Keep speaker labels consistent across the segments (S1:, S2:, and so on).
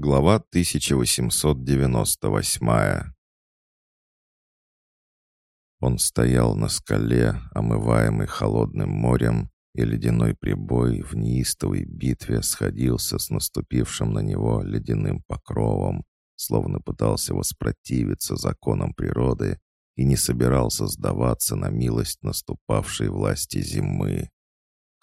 S1: Глава 1898 Он стоял на скале, омываемый холодным морем, и ледяной прибой в неистовой битве сходился с наступившим на него ледяным покровом, словно пытался воспротивиться законам природы и не собирался сдаваться на милость наступавшей власти зимы.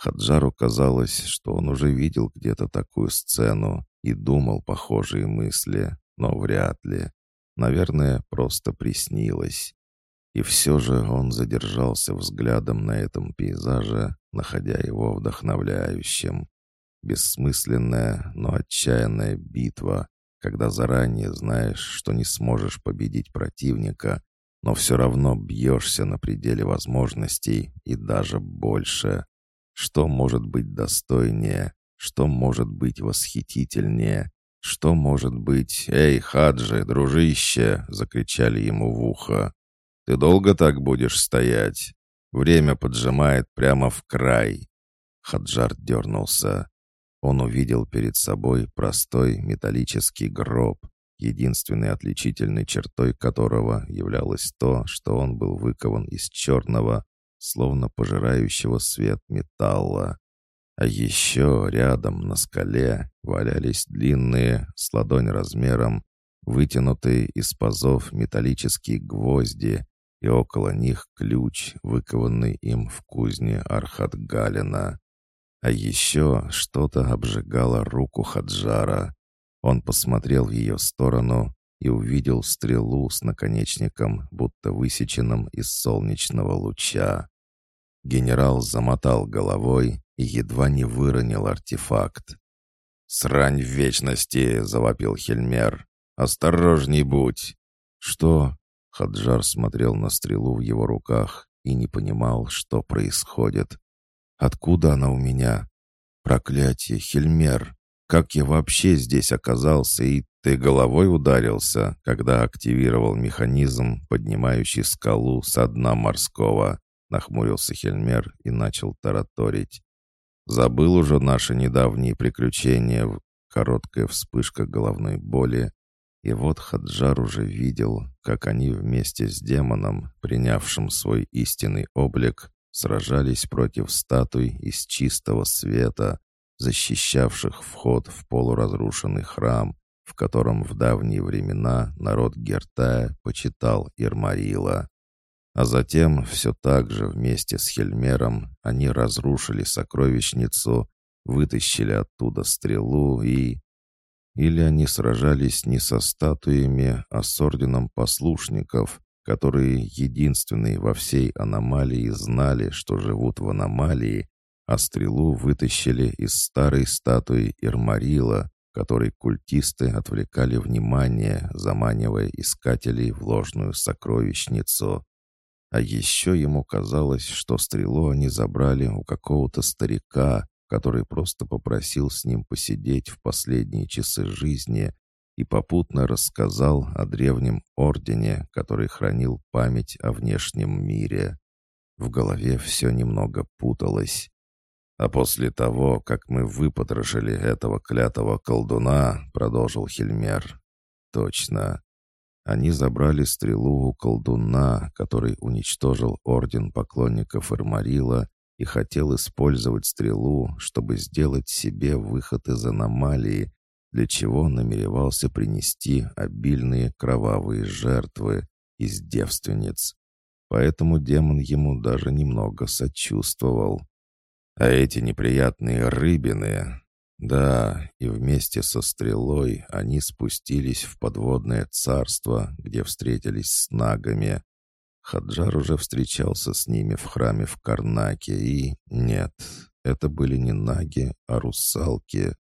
S1: Хаджару казалось, что он уже видел где-то такую сцену и думал похожие мысли, но вряд ли. Наверное, просто приснилось. И все же он задержался взглядом на этом пейзаже, находя его вдохновляющим. Бессмысленная, но отчаянная битва, когда заранее знаешь, что не сможешь победить противника, но все равно бьешься на пределе возможностей и даже больше. Что может быть достойнее? Что может быть восхитительнее? Что может быть... «Эй, Хаджи, дружище!» — закричали ему в ухо. «Ты долго так будешь стоять? Время поджимает прямо в край!» Хаджар дернулся. Он увидел перед собой простой металлический гроб, единственной отличительной чертой которого являлось то, что он был выкован из черного, словно пожирающего свет металла. А еще рядом на скале валялись длинные, с ладонь размером, вытянутые из пазов металлические гвозди, и около них ключ, выкованный им в кузне Архатгалина. А еще что-то обжигало руку Хаджара. Он посмотрел в ее сторону и увидел стрелу с наконечником, будто высеченным из солнечного луча. Генерал замотал головой и едва не выронил артефакт. «Срань в вечности!» — завопил Хельмер. «Осторожней будь!» «Что?» — Хаджар смотрел на стрелу в его руках и не понимал, что происходит. «Откуда она у меня?» «Проклятие, Хельмер! Как я вообще здесь оказался, и ты головой ударился, когда активировал механизм, поднимающий скалу со дна морского?» Нахмурился Хельмер и начал тараторить. «Забыл уже наши недавние приключения, короткая вспышка головной боли, и вот Хаджар уже видел, как они вместе с демоном, принявшим свой истинный облик, сражались против статуй из чистого света, защищавших вход в полуразрушенный храм, в котором в давние времена народ Гертая почитал Ирмарила. А затем все так же вместе с Хельмером они разрушили сокровищницу, вытащили оттуда стрелу и... Или они сражались не со статуями, а с орденом послушников, которые единственные во всей аномалии знали, что живут в аномалии, а стрелу вытащили из старой статуи Ирмарила, которой культисты отвлекали внимание, заманивая искателей в ложную сокровищницу. А еще ему казалось, что стрелу они забрали у какого-то старика, который просто попросил с ним посидеть в последние часы жизни и попутно рассказал о древнем ордене, который хранил память о внешнем мире. В голове все немного путалось. «А после того, как мы выпотрошили этого клятого колдуна», — продолжил Хельмер. «Точно. Они забрали стрелу у колдуна, который уничтожил орден поклонников Эрмарила и хотел использовать стрелу, чтобы сделать себе выход из аномалии, для чего намеревался принести обильные кровавые жертвы из девственниц. Поэтому демон ему даже немного сочувствовал. А эти неприятные рыбины, да, и вместе со стрелой они спустились в подводное царство, где встретились с нагами. Хаджар уже встречался с ними в храме в Карнаке, и... Нет, это были не наги, а русалки.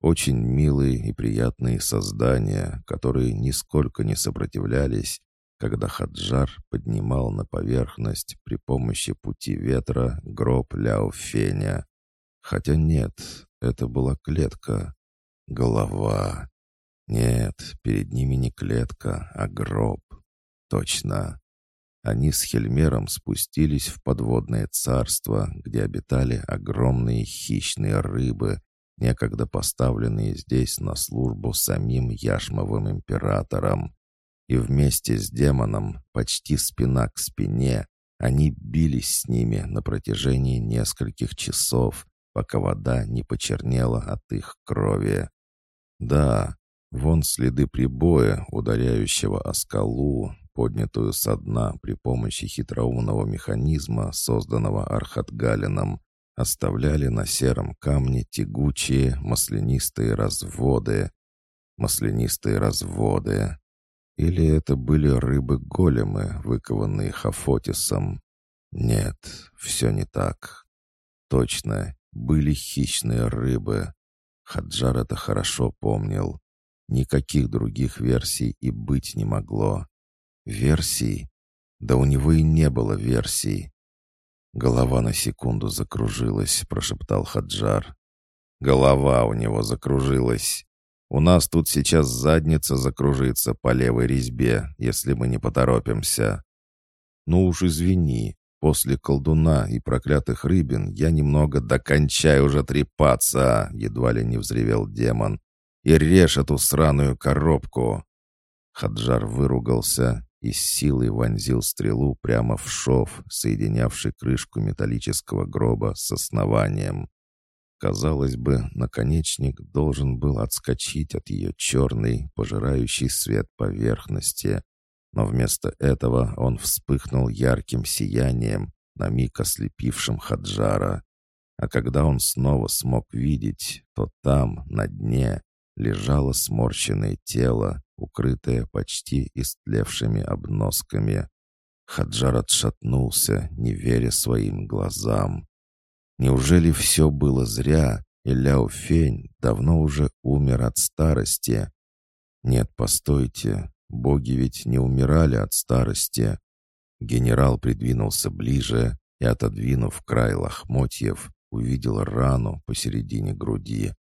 S1: Очень милые и приятные создания, которые нисколько не сопротивлялись, когда Хаджар поднимал на поверхность при помощи пути ветра гроб Ляофеня. Хотя нет, это была клетка. Голова. Нет, перед ними не клетка, а гроб. Точно. Они с Хельмером спустились в подводное царство, где обитали огромные хищные рыбы, некогда поставленные здесь на службу самим Яшмовым императором. И вместе с демоном, почти спина к спине, они бились с ними на протяжении нескольких часов, пока вода не почернела от их крови. Да, вон следы прибоя, ударяющего о скалу, поднятую со дна при помощи хитроумного механизма, созданного Архатгалином, оставляли на сером камне тягучие маслянистые разводы. Маслянистые разводы. Или это были рыбы-големы, выкованные Хафотисом? Нет, все не так. Точно, были хищные рыбы. Хаджар это хорошо помнил. Никаких других версий и быть не могло. Версий? Да у него и не было версий. Голова на секунду закружилась, прошептал Хаджар. Голова у него закружилась. У нас тут сейчас задница закружится по левой резьбе, если мы не поторопимся. Ну уж извини, после колдуна и проклятых рыбин я немного докончаю уже трепаться, едва ли не взревел демон. И режь эту сраную коробку. Хаджар выругался и с силой вонзил стрелу прямо в шов, соединявший крышку металлического гроба с основанием. Казалось бы, наконечник должен был отскочить от ее черной, пожирающей свет поверхности, но вместо этого он вспыхнул ярким сиянием, на миг ослепившим Хаджара. А когда он снова смог видеть, то там, на дне, лежало сморщенное тело, укрытое почти истлевшими обносками. Хаджар отшатнулся, не веря своим глазам. Неужели все было зря, и Ляо Фень давно уже умер от старости? Нет, постойте, боги ведь не умирали от старости. Генерал придвинулся ближе и, отодвинув край лохмотьев, увидел рану посередине груди.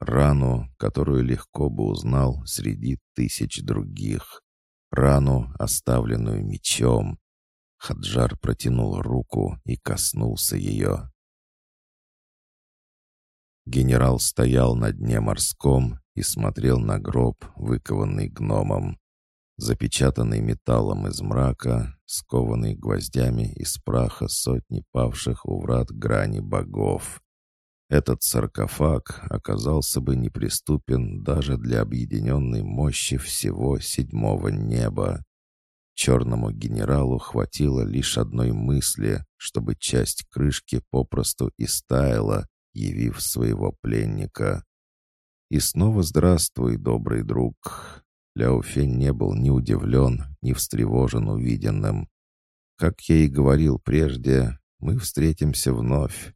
S1: Рану, которую легко бы узнал среди тысяч других. Рану, оставленную мечом. Хаджар протянул руку и коснулся ее. Генерал стоял на дне морском и смотрел на гроб, выкованный гномом. Запечатанный металлом из мрака, скованный гвоздями из праха сотни павших у врат грани богов. Этот саркофаг оказался бы неприступен даже для объединенной мощи всего седьмого неба. Черному генералу хватило лишь одной мысли, чтобы часть крышки попросту истаяла, явив своего пленника. И снова здравствуй, добрый друг. Ляофень не был ни удивлен, ни встревожен увиденным. Как я и говорил прежде, мы встретимся вновь.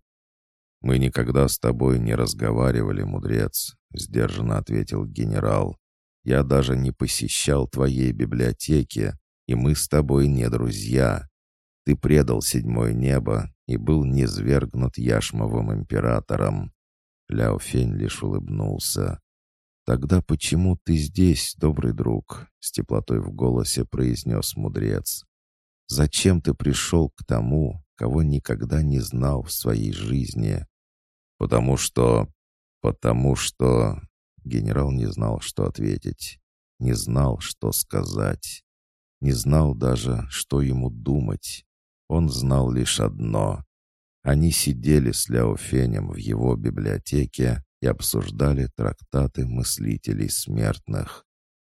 S1: «Мы никогда с тобой не разговаривали, мудрец», — сдержанно ответил генерал. «Я даже не посещал твоей библиотеки, и мы с тобой не друзья. Ты предал седьмое небо и был низвергнут Яшмовым императором». Ляо Фень лишь улыбнулся. «Тогда почему ты здесь, добрый друг?» — с теплотой в голосе произнес мудрец. «Зачем ты пришел к тому, кого никогда не знал в своей жизни. Потому что... Потому что... Генерал не знал, что ответить. Не знал, что сказать. Не знал даже, что ему думать. Он знал лишь одно. Они сидели с Ляо Фенем в его библиотеке и обсуждали трактаты мыслителей смертных.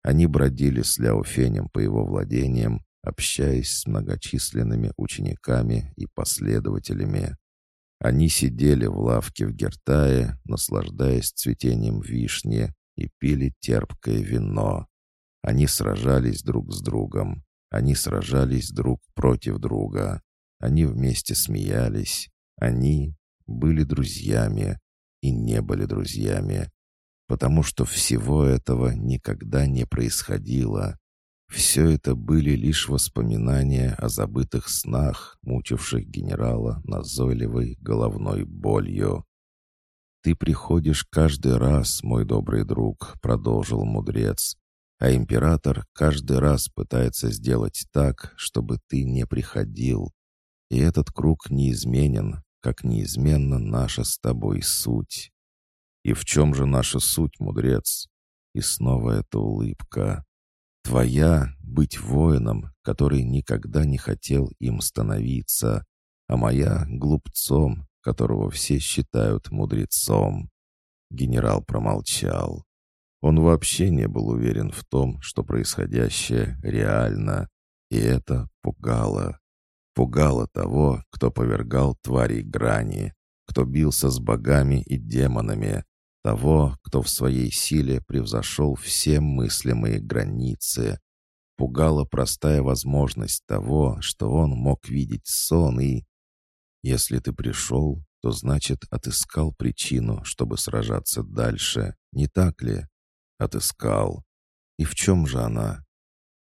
S1: Они бродили с Ляо Фенем по его владениям общаясь с многочисленными учениками и последователями. Они сидели в лавке в Гертае, наслаждаясь цветением вишни, и пили терпкое вино. Они сражались друг с другом. Они сражались друг против друга. Они вместе смеялись. Они были друзьями и не были друзьями, потому что всего этого никогда не происходило. Все это были лишь воспоминания о забытых снах, мучивших генерала назойливой головной болью. «Ты приходишь каждый раз, мой добрый друг», — продолжил мудрец, «а император каждый раз пытается сделать так, чтобы ты не приходил. И этот круг неизменен, как неизменна наша с тобой суть. «И в чем же наша суть, мудрец?» И снова эта улыбка. «Твоя — быть воином, который никогда не хотел им становиться, а моя — глупцом, которого все считают мудрецом». Генерал промолчал. Он вообще не был уверен в том, что происходящее реально, и это пугало. Пугало того, кто повергал тварей грани, кто бился с богами и демонами, того, кто в своей силе превзошел все мыслимые границы. Пугала простая возможность того, что он мог видеть сон и... Если ты пришел, то значит отыскал причину, чтобы сражаться дальше, не так ли? Отыскал. И в чем же она?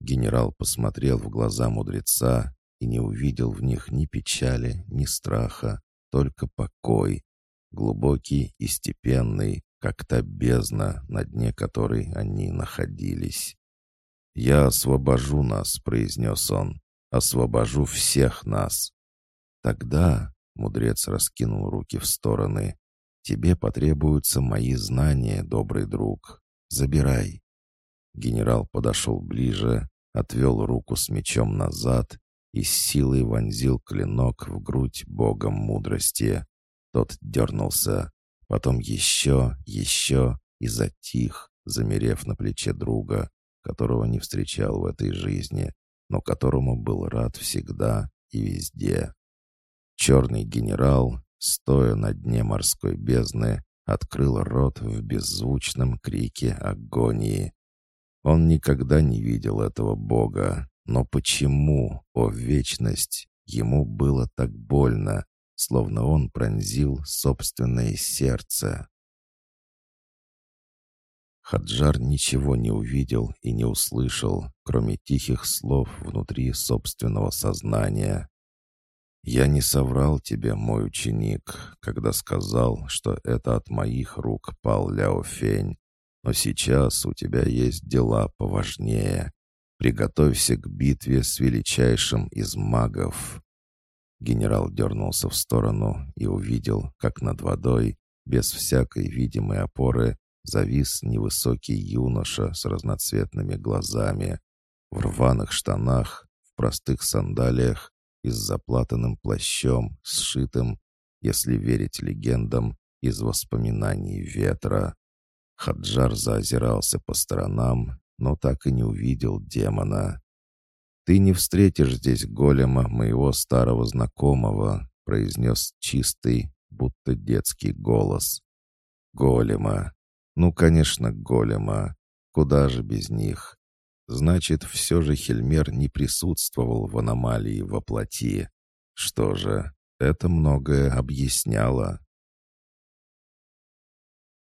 S1: Генерал посмотрел в глаза мудреца и не увидел в них ни печали, ни страха, только покой, глубокий и степенный, как та бездна, на дне которой они находились. «Я освобожу нас», — произнес он, — «освобожу всех нас». «Тогда», — мудрец раскинул руки в стороны, — «тебе потребуются мои знания, добрый друг. Забирай». Генерал подошел ближе, отвел руку с мечом назад и с силой вонзил клинок в грудь богом мудрости. Тот дернулся, потом еще, еще и затих, замерев на плече друга, которого не встречал в этой жизни, но которому был рад всегда и везде. Черный генерал, стоя на дне морской бездны, открыл рот в беззвучном крике агонии. Он никогда не видел этого бога, но почему, о вечность, ему было так больно, словно он пронзил собственное сердце? Хаджар ничего не увидел и не услышал, кроме тихих слов внутри собственного сознания. «Я не соврал тебе, мой ученик, когда сказал, что это от моих рук пал Ляо Фень, но сейчас у тебя есть дела поважнее. Приготовься к битве с величайшим из магов». Генерал дернулся в сторону и увидел, как над водой, без всякой видимой опоры, завис невысокий юноша с разноцветными глазами, в рваных штанах, в простых сандалиях и с заплатанным плащом, сшитым, если верить легендам, из воспоминаний ветра. Хаджар заозирался по сторонам, но так и не увидел демона. «Ты не встретишь здесь голема моего старого знакомого», произнес чистый, будто детский голос. «Голема. Ну, конечно, голема. Куда же без них? Значит, все же Хельмер не присутствовал в аномалии во плоти. Что же, это многое объясняло.